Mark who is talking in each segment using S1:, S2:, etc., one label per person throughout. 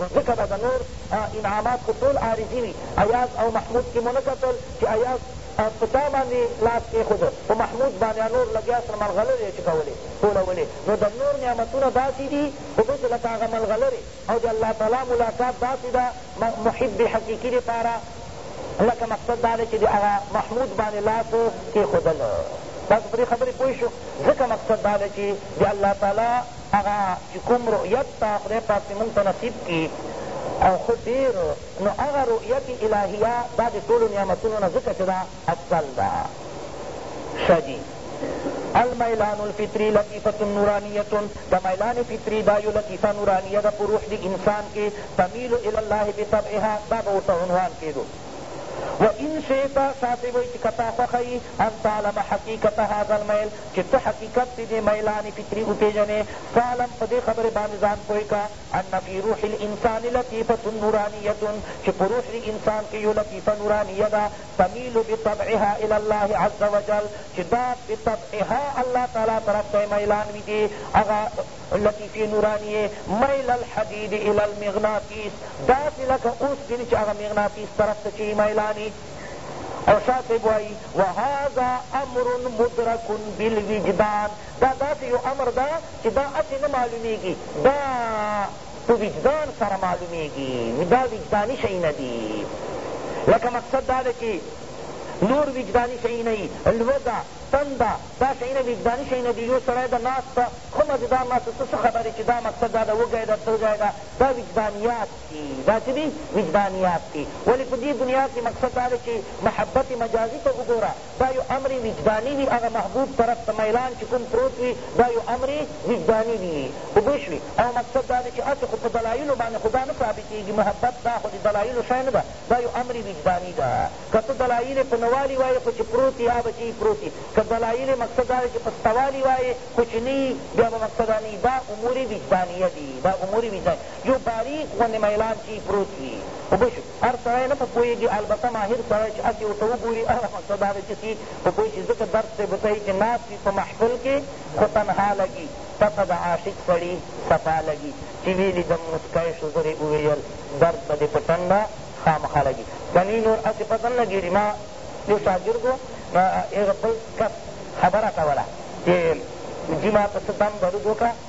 S1: نو ځکه به د نور انعامات خو ټول عارضي وي ایاز او محمود کي مو نه کتل چي ایاز په چا باندي لاس کښېښود په محمود باندي او نور لګیا سره ملغلرې یې چکولې ټولولې نو د نور نعمتونه داسي دي خو بچ لکه هغه ملغلرې او د الله تعالی ملاقات داسي ده محب حقیقي دپاره لکه مقصد دا دی چي د هغه محمود باندي لاس کښېښودل تاسو په دې خبري پوه شو ځکه مقصد دا دی چي د الله تعالی هغه چی کوم رؤیت ته خدای پاک دی مونږ ته نصیب کی او ښه ډیر نو هغه رؤیت الهیه دا دی ټولو نعمتونو نه ځکه چی دا افضل ده ښه جی المیلان الفطری لطیفة نورانیة د میلان فطری دا یو لطیفه نورانیه ده په روح د انسان کې تمیل الی الله بطبعها دا به ورته عنوان کېدو و ان شئت شاه صاحب وایي چې که تا خوښه یي ان تعلم حقیقت هذا المیل چې ته حقیقت د دې میلان فطري وپېژنې فاعلم په دې خبرې باندې ځان پوه که ان فی روح الانسان لطیفة نورانیة چې په روح د انسان کې یو لطیفه نورانیه ده تمیل بطبعها الی الله عز وجل چې دا بطبعها الله تعالی طرف ته میلان وي دې هغه لطیفې نورانیې میل الحدید الی المغناطیس داسې لکه اوسپنې چې هغه مغناطیس طرف ته چې یې میلان وي او شاه صاحب وایی وهذا امر مدرک بالوجدان دا داسې یو امر ده چې دا هسې نه معلومیږي دا په وجدان سره معلومیږي دا وجداني شیونه دي لکه مقصد دا ده چې نور وجدانی شئی نئی لوگا تندا دا شئی نه وجدانی شئی نه دی یو سړی د ناس ته خو مزیدار ناس ته څه خبرې چې دا مقصد دا ده وګی ده تلګی ده دا وجدانیات دي دا څه دي وجدانیات دي ولې په دې دنیا کې مقصد دا دی چې محبت مجازي ته وګوره دا یو امر وجداني وي هغه محبوب طرف ته میلان چې کوم پروت وي دا یو امر وجداني وي په پوه شوې او مقصد دا دی چې هسې خو په دلایلو باندې خو دا نه ثابتېږي محبت دا خو د دلایلو شی نه ده دا یو امر وجداني ده که ته دلایل یې په نوالي وایې خو چې پروت یې هغه به چې پروت یې که دلایل یې مقصد دا دی چې په ستوالي وایې خو چې نه بیا به مقصد دا نه دا امور وجدانیه دي دا امور وجدانیه یو باریک غوندې میلان چې پروت وي په پوه شوې هر سړی نه په پوهېږي البته ماهر سړی چې هسې ورته وګوري هغه مقصد دا دی چې څه په پوه شي ځکه درد صاحب ورته وایي چې ناست وي په محفل کې خو تنها لګي تاته د عاشق سړي صفا لګي چې ویې لیدم موسکی شو زر یې وویل درد به دې په ټنډه خامخا لګي که نی نور هسې پته نه لګېږي ما یو شاګرد و هغه بل کس خبره کوله چې جي ما ته څه دم درود وکړه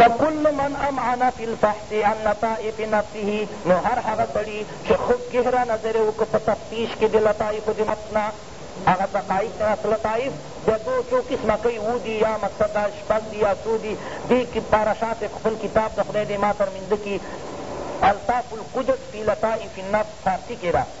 S1: فکل من امعن فی الفحص عن لطائف نفسه نو هر هغه سړي چې خو ګهره نظر یې وکړ په تفتیش کې د لطایفو د نفس نه هغه دقایق نفس لطایف بیا دو څو قسمه کوي اوو دي یا مقصد دا شپږ دي یا څو دي دې کې پاره شاه صاحب خپل کتاب د خدای دې ما تر منده کړي الطاف القدس فی لطائف النفس فارسي کې ده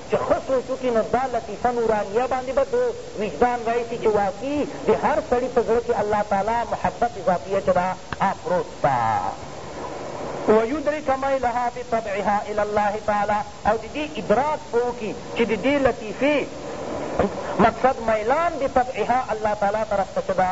S1: چه ښه سوچ وکړي نو دا لطیفه نورانیه باندې به ده وجدان راشي چه واقعی د هر سړي په زړه کښې الله تعالی محبت ذاتیه چه ده هغه پروت ده ویدرک میلها بطبعها الی الله تعالی او د دې ادراک به وکړي چه د دې لطیفې مقصد میلان بطبعها الله تعالی طرف ته چه ده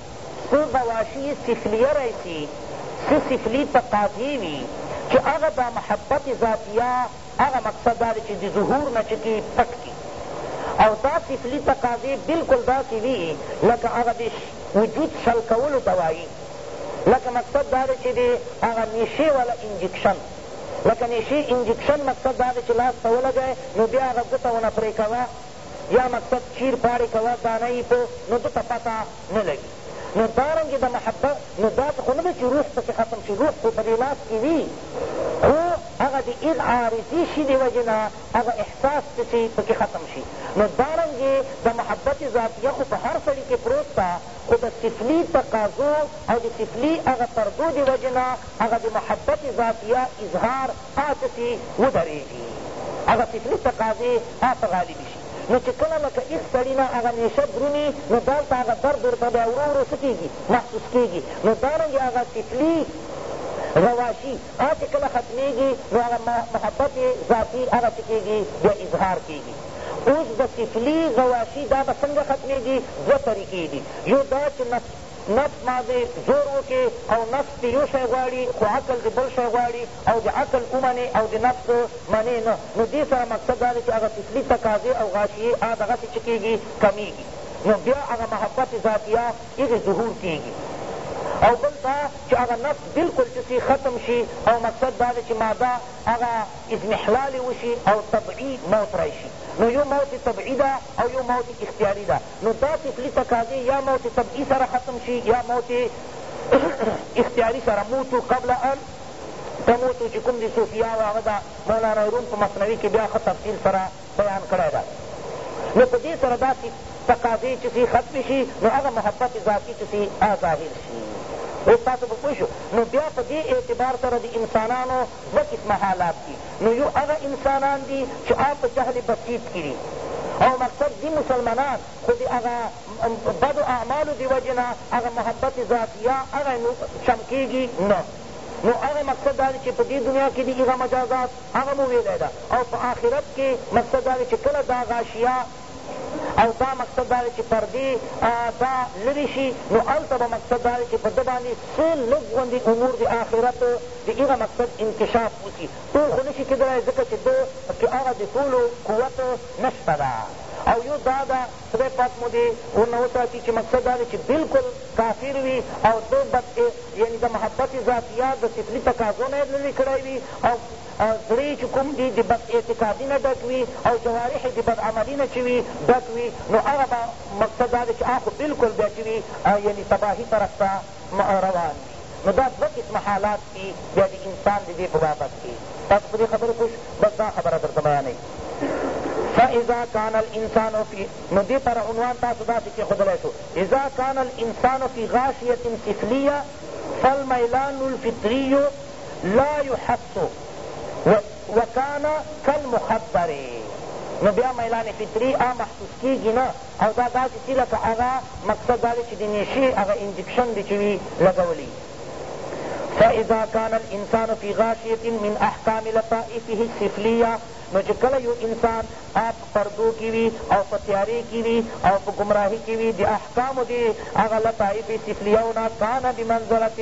S1: څه بواشي یې سفلیه رایسي، څه سفلي تقاضې وي چې هغه دا محبت ذاتیه هغه مقصد دا دی چې د ظهور نه چه کي پټ کړي او دا سفلي تقاضې بلکل داسې وي لکه هغه د وجود شل کولو دوایي لکه مقصد دا دی چې د هغه نشې والا انجکشن لکه نشې انجکشن مقصد دا دی چې لاس ته ولګی نو بیا هغه ګوته ونه پرې کوه یا مقصد چیر پاړی کوه دانه یی په نو ده ته پته نه لګی نو دارنګه د محبت نو داسی خو نه ده چی روح پکی ختم شی روح خو پدی لاس کی وی خو هغه د ایغ عارضی شی دی وجه نه هغه احساس چه چی پکی ختم شی نو دارنګه د محبت ذاتیه خو په هر سړی کی پروت ده خو د سفلی تقاضو او د سفلی هغه پردو دی وجه نه هغه د محبت ذاتیه اظهار پاتې شي ودرېږي هغه فکري تقاضې هغه ته غالبې شي نو چې کله لکه هېڅ سړي نه هغه نېشه درومي نو دالته هغه درد ورته بیا ورو ورو څه کېږي محسوس کېږي نو دارنګې هغه طفلي رواشي هغه چې کله ختمېږي نو هغه محبت ذاتي هغه څه کېږي بیا اظهار کېږي اوس د طفلي غواشي دا به څنګه ختمېږي دوه طریقې دي یو دا چې نفس نفس ماضي زور وکړي او نفس دي يو شی غواړي خو عقل دي بل شی غواړي او د عقل ومنې او د نفس منې نه نو دې سره مقصد دا دی چې هغه فطري تقاضې او غاشيې آ دغسې چه کېږي کمېږي نو بيا هغه محبت ذاتيه هغې ظهور کېږي او بل دا چې هغه نفس بلکل چه سي ختم شي او مقصد دا دی چې ماده هغه اضمحلال وشي او طبعي موت راشي نو يو موت طبعي ده او يو موت اختياري ده نو دا طفلي تقاضې یا موت طبعي سره ختم شي یا موت اختیاري سره موتو قبل ان تموتو چې کوم د صوفیا او هغه د مولانا روم په مثنوي کې بیا ښه تفصیل سره بیان کړی ده نو په دې سره داسې تقاضې چې سي ختمې شي نو هغه محبت ذاتي چې سي ظاهر شي اوس تاسو په پوه شو نو بیا په دې اعتبار سره د انسانانو دوه قسمه حالات دي نو يو هغه انسانان دي چي هغه په جهل بسيط کي دي او مقصد دي مسلمانان خو د هغه بدو اعمالو د وجي نه هغه محبت ذاتيه هغه چمکيږي نه نو هغه مقصد دا دی چي په دې دنيا کي دي هغه مجازات هغه مو ويلی ده او په آخرت کي مقصد دا دی چي کله دا غاشيه او دا مقصد دا دی چې پردې دا لرې شي نو هلته به مقصد دا دی چې په ده باندې څه لږ غوندې امور د آخرت د هغه مقصد انکشاف وشي ټول خو نشي کېدلی ځکه چې ده کې هغه د ټولو قوت نشته ده او یو دا ده خدای پاک مو دې ورنه وساتي چې مقصد دا دی چې بلکل کافر وي او ده بد یعنې د محبت ذاتیه د طفلي تقاضو نه یې لرې کړی وي او زړه یې چې کوم دي د بد اعتقادي نه ډک وي او جوارح یې د بد عملي نه چې وي ډک وي نو هغه به مقصد دا دی چې هغه خو بلکل بیا چې وي یعنی تباهي طرف ته روان وي نو دا دوه قسمه حالات دي بیا د انسان د دې په بابت کې تاسو په دې خبرې پوه بس دا خبره درته بیانوي فاذا کان الانسان فی نو دې پر عنوان تاسو داسې کېښودلی شو اذا کان الانسان فی غاشیة سفلیه فالمیلان الفطری لا يحس و وکان کالمخدر نو بیا میلان فطري آ محسوس کیږي نه او دا داسې سي لکه هغه مقصد دا دی چې د نشې هغه انجکشن دې چې وي لګولی فاذا کان الانسان فی غاشیة من احکام لطائفه السفلیه نو چې کله یو انسان آپ پردو کی وی او په تیارې کی وی او په گمراهی کی وی د احکامو دی هغه لطائف سفلیونا کان بمنزلت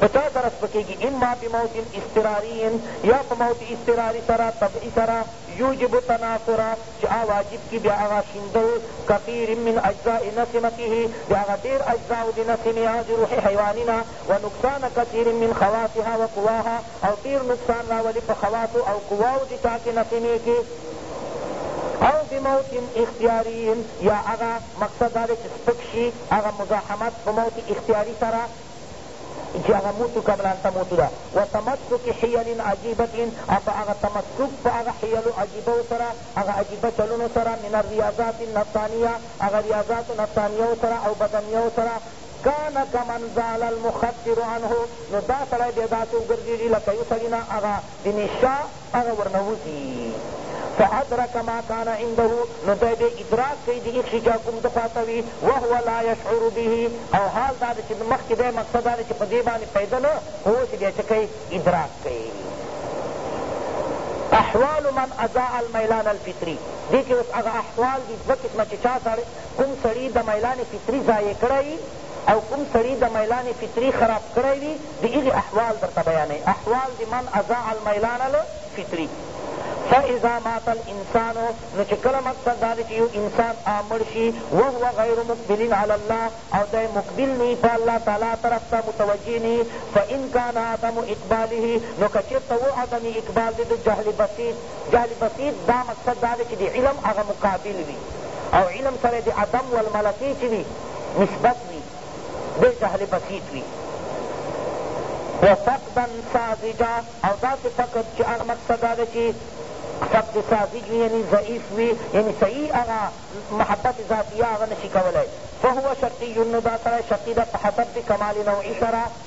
S1: په چا سره سپکېږي اما بموت اضطراري یا په موت اضطراري سره طبعي سره یوجب تناثر چې هغه واجب کړي بیا هغه شیندل کثیر من اجزاء نسمته د هغه ډېر اجزاوو د نسمې هغه د روح حیواني نه و نقصان کثیر من خواصها و قواها او ډېر نقصان راولي په خواصو او قواو د چا کې نسمې کې او بموت اختیاري یا هغه مقصد دا دی چې سپک شي هغه مزاحمت په موت اختیاري سره چی هغه موتو کملانته موتو ده و تمسک حیل عجیبة او په هغه تمسک په هغه حیلو عجیبو سره هغه عجیبه چلونو سره من الریاضات النفسانیه هغه ریاضاتو نفسانیو سره او بدنیو سره کان کمن زال المخدر عنه نو دا سړی بیا داسې وګرځېږي لکه یو سړي نه هغه د نشه هغه ورنه وځي فادرک ما کان عنده نو دی بیا ادراک کوي د هغه شي چې کوم ده پاته وي وهو لا یشعر به او حال دا ده چې مخکې دی مقصد دا ده چې په دې باندې پیدا نه خو اوس بیا څه کوي ادراک کوي احوال من اضاع المیلان الفطری دی که اوس هغه احوال دی دوه قسمه چې چا سړی کوم سړی د میلان فطری ضایع کړی او کوم سړی د میلان فطری خراب کړی وي د هغې احوال درته بیانوي احوال د من ازاع المیلان الفطري فاذا مات الانسان نو چې کله مقصد دا دی چې یو انسان آ مړ شي وهو غیر مقبل علی الله او دی مقبل نی په الله تعالی طرف ته متوجه نی فان کان عدم اقباله نو که چېرته و عدم اقبال دی د جهل بسیط جهل بسیط دا مقصد دا دی چې د علم هغه مقابل وي او علم سره د عدم والملکې چې وي نسبت وي دې جهلې بسیط وي و فقدا ساذجا او داسې فقد چې هغه مقصد دا ده چې فقد ساذج وي یعنی ضعیف وي یعنی صحیح هغه محبت ذاتیه هغه نشي کولی فهو شقی نو دا سړی شقی ده په حسب د کمال نوعي سره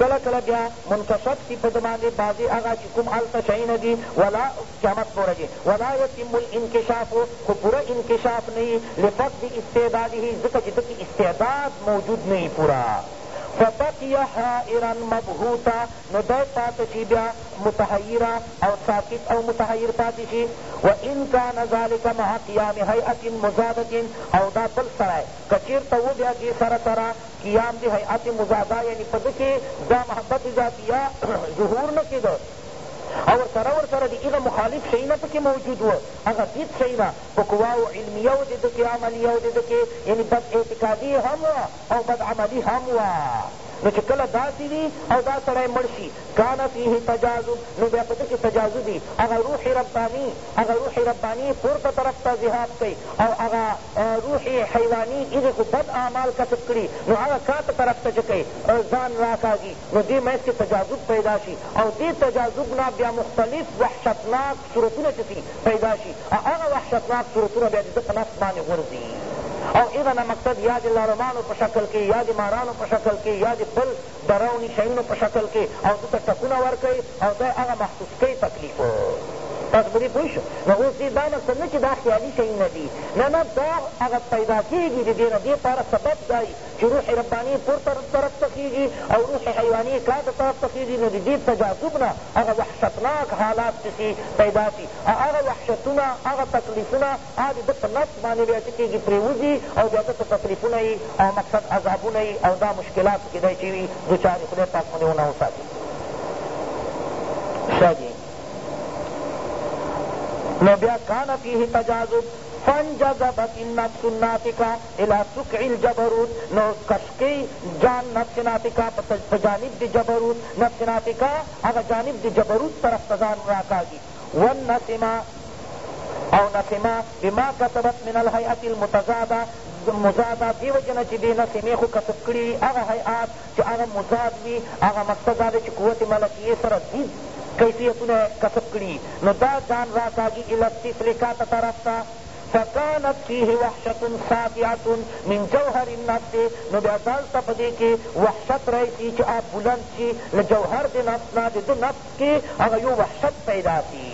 S1: کله کله بیا منکشف سی په ده باندې بعضې هغه چې کوم هلته شیونه دي ولا قیامت پورې یې ولا یتم الانکشاف خو پوره انکشاف نه یي لفقد استعداده ځکه چې ده کې استعداد موجود نه یي پوره فبقی حائرا مبهوتا نو دی پاته شي بیا متحیرا او ساکت او متحیر پاته شي و ان کان ذلک مع قیام هیئة مزادة او دا بل سړی که چېرته و بیا دې سره سره قیام د هیئت مضاده یعنی په ده کښې دا محبت ذاتیه ظهور نه کیده او ورسره ورسره د هغه مخالف شیونه پکې موجود وه هغه ضد شیونه په قواو علمیه او د ده کې عملیه او د ده کې یعنی بد اعتقادي هم وه او بد عملي هم وه نو چې کله داسې وي او دا سړی مړ شي کان فیه تجاذب نو بیا په ده کې تجاذبي هغه روح رباني هغه روح ربانی پورته طرف ته ذهاب کړي او هغه روح حیوانی هغه خو بد اعمال کسب کړي نو هغه کاته طرف ته چه کئ ځان راکاږي نو دې منځ کښې تجاذب پیدا شي او دې تجاذب نه بیا مختلف وحشتناک صورتونه چه سی پیدا شي او هغه وحشتناک صورتونه بیا د ده په نفس باندې غورځي او هغه نه مقصد یا د لړمانو په شکل کښې یا د مارانو په شکل کښې یا د بل درو ني شيونو په شکل کي او ده ته ټکونه ورکوي او دی هغه محسوس کوي تکليف تاسو په دې پوه شو نو اوس دې دا مقصد نه چې دا خیالي شیونه دي نه نه دا هغه پیدا کېږي د دې نه دې پاره سبب دا وي چې روح رباني پورته طرف ته خېږي او روح حیواني کاته طرف ته خېږي نو د دې تجاذب نه هغه وحشتناک حالات چې سي پیدا سي هغه وحشتونه هغه تکلیفونه هغه د ده په نفس باندې بیا څه کېږي پرېوځي او بیا ده ته تکلیفونه یي او مقصد عذابونه یي او دا مشکلاتو کې دی چې وي دوچار یي خدای پاک مو دې ونه وساتي ښه جي نو بیا کان فیه تجاذب فانجذبت النفس الناطقه الى سکع الجبروت نو کشکی جان نفس ناطقه په جانب دی جبروت نفس ناطقه هغه جانب دی جبروت طرف ته ځان راکاږي والنقمه او نقمه بما کسبت من الهیئة المتضاده مزاده دې وجې نه چې دې نقمې خو کسب کړي وي هغه هیئات چې هغه مزاد وي هغه مقصد دا دی چې قوت ملکیې سره دي کیفیتونه کسب کړي نو دا ځان راکاږي الی الطفل کاته طرف ته فکانت فیه وحشت ساطعت من جوهر النفس نو بیا دلته په دې کې وحشت راشي چې آ بلند شي له جوهر د نفس نه د ده نفس کې هغه يو وحشت پيدا شي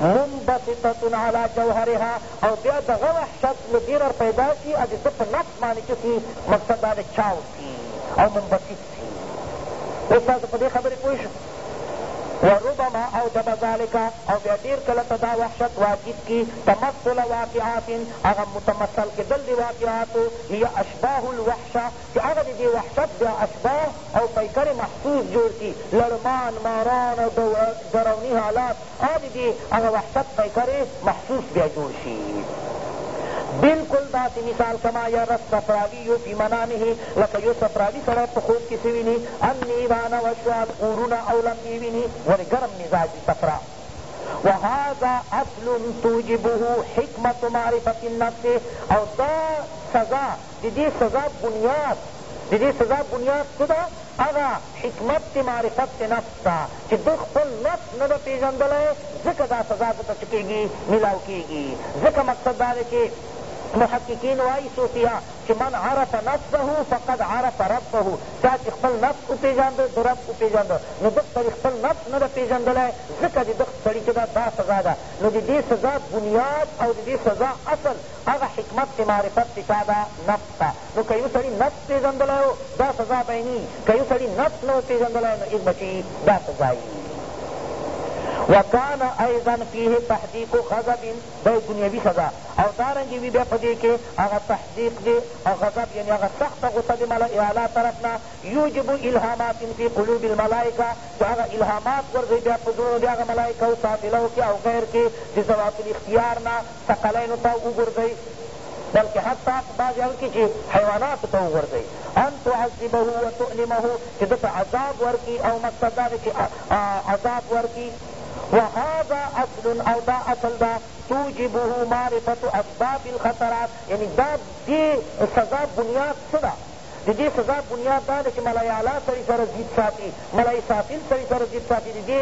S1: منبسطة على جوهرها او بیا دغه وحشت له دې را پیدا شي او د ده په نفس باندې څه شي مقصد دا دی چاو شي او منبسط شي اوس تاسو په دې خبرې پوه شئ وربما اوجب ذلك او بیا ډیر کله ته دا وحشت واجب کی تمثل واقعات هغه متمثل کېدل د واقعاتو هي اشباه الوحشه چې هغه د دې وحشت بیا اشباه او پیکر محسوس جوړ کړي، لړمان، ماران او ډروني حالات هغه د دې هغه وحشت پیکر محسوس بیا جوړ شي. بلکل داسې مثال کما یرس صفراوی فی منامه لکه یو صفراوی سړی په خوب کې څه ویني، النیران والشعاب اورونه او لمبې ویني، ولې ګرم مزاج وي صفرا. وهذا اصل توجبه حکمة معرفة النفس او دا سزا د دې سزا بنیاد د دې سزا بنیاد څه ده؟ هغه حکمت د معرفت د نفس ده چې ده خپل نفس نه ده پېژندلی ځکه دا سزا ده ته څه کېږي؟ میلاو کېږي ځکه مقصد دا دی چې محققین وایی صوفیا چې من عرف نفسه فقد عرف ربه چا چې خپل نفس وپېژانده د رب وپېژانده نو ده سړي خپل نفس نه ده پېژندلی ځکه د ده سړي چې ده دا سزا ده نو د دې سزا بنیاد او د دې سزا اصل هغه حکمت چه معرفت چه چا ده نفس ته نو که یو سړی نفس پیژندلی وو دا سزا به یې نه وي که یو سړی نفس نه وو پیژندلی نو ایز به چی دا سزا یې وي وکان ایضا فیه تحدیق غضب دا دنیوی سزا او دارنګې وی بیا په دې کې هغه تحدیق دی او غضب یعنی هغه سخته غصه د ملأ اعلی طرف نه یوجب الهامات فی قلوب الملائکه چې هغه الهامات ورځي بیا په زړونو د هغه ملائکو سافلو کې او غیر کې د ذوات الاختیار نه ثقلینو ته وګرځوي بلکې حتی په بعضې هغو کې چې حیواناتو ته وغورځوي ان تعذبه وتؤلمه چې ده ته عذاب ورکړي او مقصد دا دی چې عذاب ورکړي وهذا اصل او دا اصل ده توجبه معرفت اسباب الخطرات یعنی دا دی سزا بنیاد څه ده د دې سزا بنیاد دا دی چې ملای اعلی سړي سره ضد ساتي ملای سافل سړي سره ضد ساتي د دې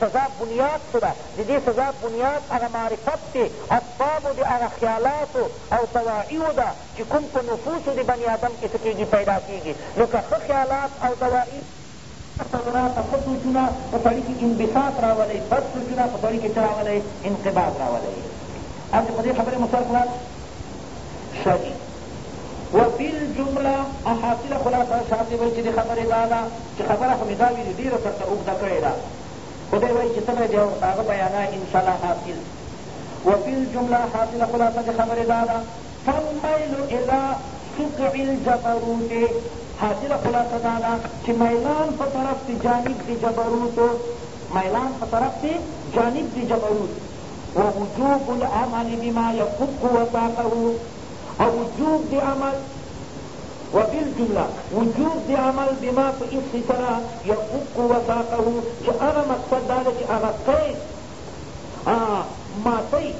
S1: سزا بنیاد څه ده د دې سزا بنیاد هغه معرفت دی اسبابو د هغه خیالاتو او دواییو ده چې کوم په نفوسو د بني آدم کې څه کېږي پیدا کېږي نو که ښه خیالات او دوایي تصورات ښه سوچونه په سړي کي انبساط راولي بد سوچونه په سړي کي څه راولي انقباض راولي او که په دې خبري مو سر خلاص شه جي وبالجمله او حاصله خلاصه شاطي وايي چي د خبري دا ده چي خبره خو مي دا ويلي ډېره درته اوږده کړې ده خو دی وايي چي ته به بيا ورته هغه بيانه انشاالله حاصل وبالجمله حاصله خلاصه د خبري دا ده فالمیل الی سقع الجبروت، حاصله خلاصه دا ده چې میلان په طرف د جانب د جبروت، میلان په طرف د جانب د جبروت، ووجوب العمل بما یفک وثاقه، او وجوب د عمل، وبالجمله وجوب د عمل بما په هغه څه سره یفک وثاقه چې هغه مقصد دا دی چې هغه قید ماتی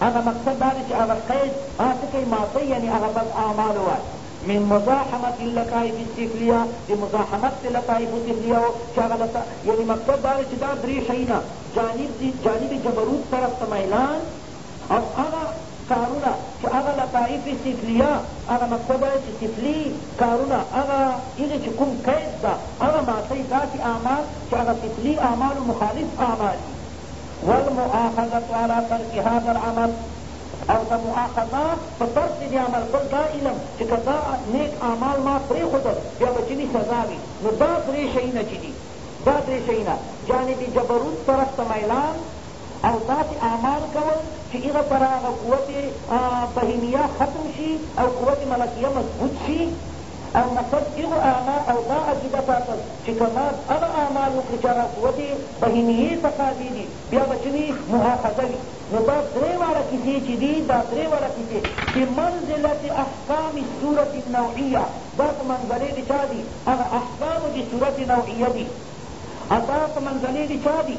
S1: هغه مقصد دا دی چې هغه قید څه کوي ماتی یعنی هغه بد اعمال وایي من مزاحمت اللطائف السفلیه د مزاحمت د لطائف سفلیه و چې هغه لطا... یعنی مقصد دا دی چې دا درې شیونه جانب جانب جبروت طرف ته میلان او هغه کارونه چې هغه لطائف سفلیه هغه مکتب وایې چې سفلی کارونه هغه هغې چې کوم قید ده هغه ماتوي داسې اعمال چې هغه سفلی اعمالو مخالف اعمال وي والمؤاخذة علی ترک هذا العمل او د مؤاخذه په ترک د دې عمل بل دا علم چې که دا نیک اعمال ما پرېښودل بیا به چې وي سزا وي نو دا درې شیونه چې دي دا درې شیونه جانب جبروت طرف ته میلان او داسې اعمال کول چې هغه پر هغه قوت بهیمیه ختم شي او قوت ملکیه مضبوط شي او مقصد هغو اعمال او دا عقیده ساتل چې که ما هغه اعمال وکړي چې هغه قوت بهیمیه تقاضې دي بیا به څه وي مؤاخذه وي نو دا درې واړه کیسې چې دي دا درې واړه کیسې بمنزلة احکام السورة النوعیة دا په منزلې د چا دي هغه احکام د سورت نوعیه دي دا په منزلې د چا دي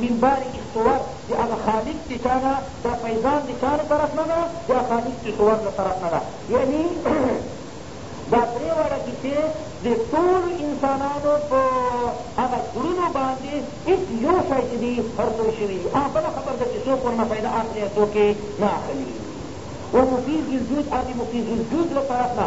S1: من بار استوار د هغه خالق د چا نه دا فیضان د چا له طرف نه ده د هغه خالق د صور له طرف نه ده یعنی دا درې واړه کیسې د ټولو انسانانو په هغه زړونو باندې هېڅ یو شی چې دي رسول شوي دي هغه بله خبره ده چې څوک ورنه فایده اخلي او څوک یې نه اخلي ومفیز الجود او د مفیز الجود له طرف نه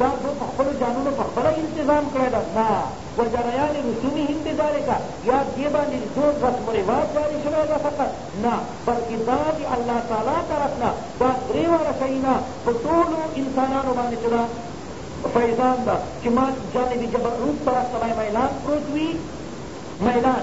S1: دا دوئ په خپلو ځانونو په خپله التزام کړی ده؟ نه، وجریان رسومهم بذلک، یا دې باندې د دوئ رسم و رواج جاري شوی ده فقط؟ نه، بلکې دا د الله تعالی طرف نه دا درې واړه شیونه په ټولو انسانانو باندې چې دا فیضان ده چې ما جانب جبروت طرف ته به میلان پروت وي، میلان.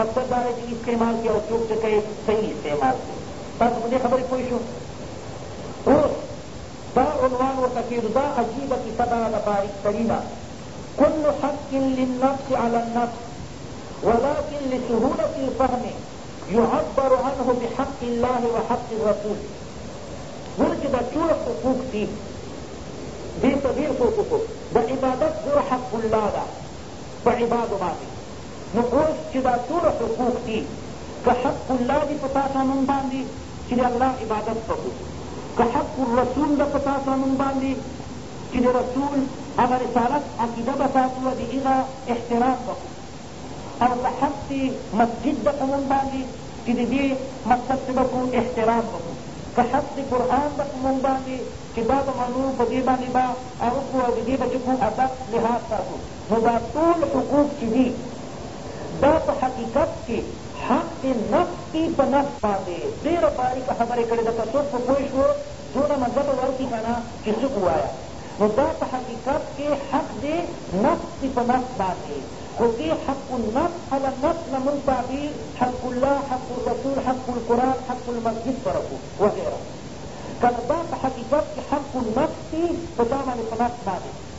S1: مقصد دا دی چې استعمال کړي او څوک چې کوي صحیح استعمال کړي تاسو په دې خبرې پوه شو اوس دا عنوان ورته کېږو دا عجیبه کیسه دا ده باریک ترینه كل حق للنفس على النفس ولكن لسهولة الفهم يعبر عنه بحق الله وحق الرسول ګوره چې دا ټول حقوق دي دې ته ډېر حقوق د عبادت ګوره حق الله ده په عبادو باندې نو اوس چې دا ټوله حقوق دي که حق الله دي په تاسو موږ باندې چې د الله عبادت وکړو که حق الرسول ده په تاسو موږ باندې چې د رسول هغه رسالت عقیده به ساتو د هغه احترام به او که حق د مسجد ده په موږ باندې چې د دې مقصد څه به کړو احترام به کړو که حق د قرآن ده په موږ باندې چې دا به منو په دې باندې به وکړو او د دې به چې کوم ادب لحاظ ساتو نو دا ټول حقوق چی دی دا په حقیقت کی حق دی نفس دی په نفس باندی. ډیره باریکه خبره کړی ده که څوک په پوه شو دونه مزه به ورکی کنه چی څه ووایه نو دا په حقیقت کی حق دی نفس دی په نفس باندی خو دی حق النفس هله نفس نه مونږ تعبیر حق الله حق الرسول حق القرآن حق المسجد سره کو وغیره کنه دا په حقیقت کی حق النفس دی په چا باندی په نفس باندی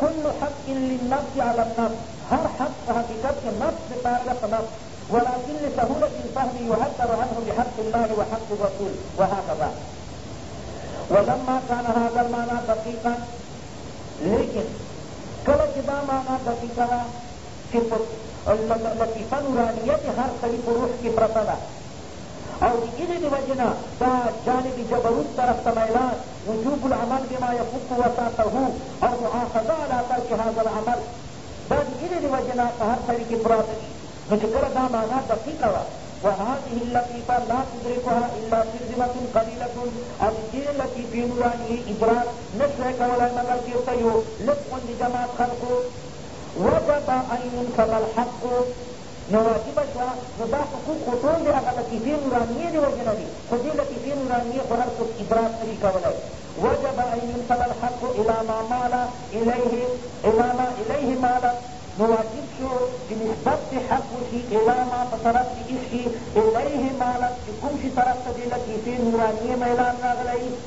S1: کل حق للنفس علی النفس، هر حق په حقیقت کې نفس د پاره ده په نفس، ولکن لسهولة الفهم يعبر عنه بحق الله وحق الرسول وهكذا ولما کان هذا المعنی دقیقا لیکن کله چې دا معنی دقیقه ده چې په لطیفه نورانیه د هر سړي په روح کې پرته ده او د هغې د وجې نه دا جانب جبروت طرف ته میلان وجوب العمل بما يفک وثاقه او مؤاخذه علی ترک هذا العمل دا د هغې د وجې نه په هر سړي کې پراته دي نو چې کله دا معنا دقیقه وه وهذه اللطيفة لا تدركها إلا شرذمة قليلة او دې لطیفې نورانی یې ادراک نشوی کولای مګر چېرته یو لږ غوندې جماعت خلقو وجب أن ينصب الحق نو واجبه شوه نو دا حقوق خو ټول د هغه لطیفې نورانیې د وجې نه دي خو دې لطیفې نورانیې خو هر څوک ادراک نشي کولای وجب ان ينسب الحق الی ما مال الیه الی ما الیه مال نو واجب شو چې نسبت د حق وشي الی ما په طرف د اس شي الیه مالت چې کوم شي طرف ته دې لطیفې نورانیې میلان راغلی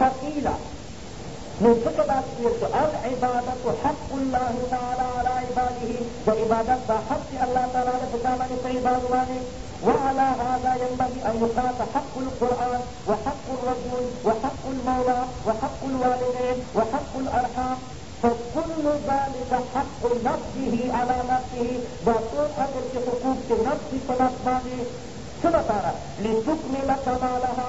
S1: فقیله من فكرة العبادة حق الله تعالى على عباده وعبادة حق الله تعالى لفتامة في عباده وعلى هذا ينبغي أن يقاس حق القرآن وحق الرجل وحق المولى وحق الوالدين وحق الأرحام فكل ذلك حق نفسه على نفسه وطرقة في حقوق نفسه فنفسه ترى لتكمل كمالها